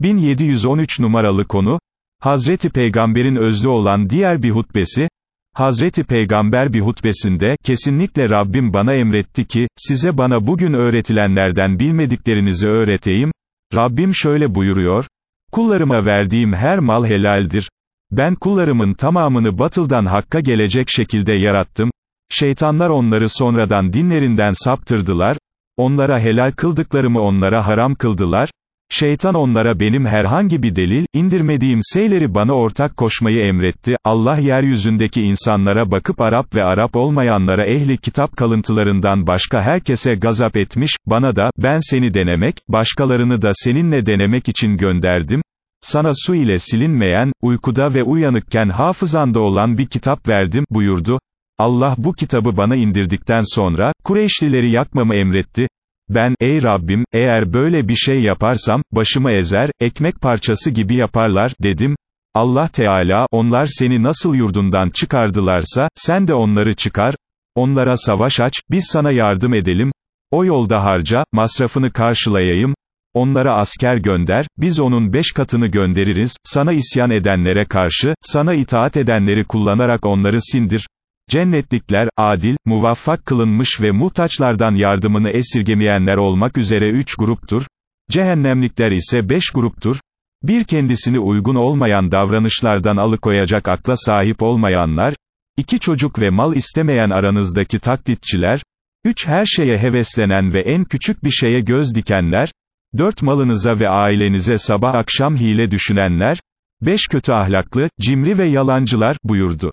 1713 numaralı konu, Hazreti Peygamber'in özlü olan diğer bir hutbesi, Hazreti Peygamber bir hutbesinde, kesinlikle Rabbim bana emretti ki, size bana bugün öğretilenlerden bilmediklerinizi öğreteyim, Rabbim şöyle buyuruyor, kullarıma verdiğim her mal helaldir, ben kullarımın tamamını batıldan hakka gelecek şekilde yarattım, şeytanlar onları sonradan dinlerinden saptırdılar, onlara helal kıldıklarımı onlara haram kıldılar, Şeytan onlara benim herhangi bir delil, indirmediğim şeyleri bana ortak koşmayı emretti, Allah yeryüzündeki insanlara bakıp Arap ve Arap olmayanlara ehli kitap kalıntılarından başka herkese gazap etmiş, bana da, ben seni denemek, başkalarını da seninle denemek için gönderdim, sana su ile silinmeyen, uykuda ve uyanıkken hafızanda olan bir kitap verdim, buyurdu, Allah bu kitabı bana indirdikten sonra, Kureyşlileri yakmamı emretti, ben, ey Rabbim, eğer böyle bir şey yaparsam, başımı ezer, ekmek parçası gibi yaparlar, dedim. Allah Teala, onlar seni nasıl yurdundan çıkardılarsa, sen de onları çıkar, onlara savaş aç, biz sana yardım edelim, o yolda harca, masrafını karşılayayım, onlara asker gönder, biz onun beş katını göndeririz, sana isyan edenlere karşı, sana itaat edenleri kullanarak onları sindir, Cennetlikler, adil, muvaffak kılınmış ve muhtaçlardan yardımını esirgemeyenler olmak üzere üç gruptur. Cehennemlikler ise beş gruptur. Bir kendisini uygun olmayan davranışlardan alıkoyacak akla sahip olmayanlar, iki çocuk ve mal istemeyen aranızdaki taklitçiler, üç her şeye heveslenen ve en küçük bir şeye göz dikenler, dört malınıza ve ailenize sabah akşam hile düşünenler, beş kötü ahlaklı, cimri ve yalancılar, buyurdu.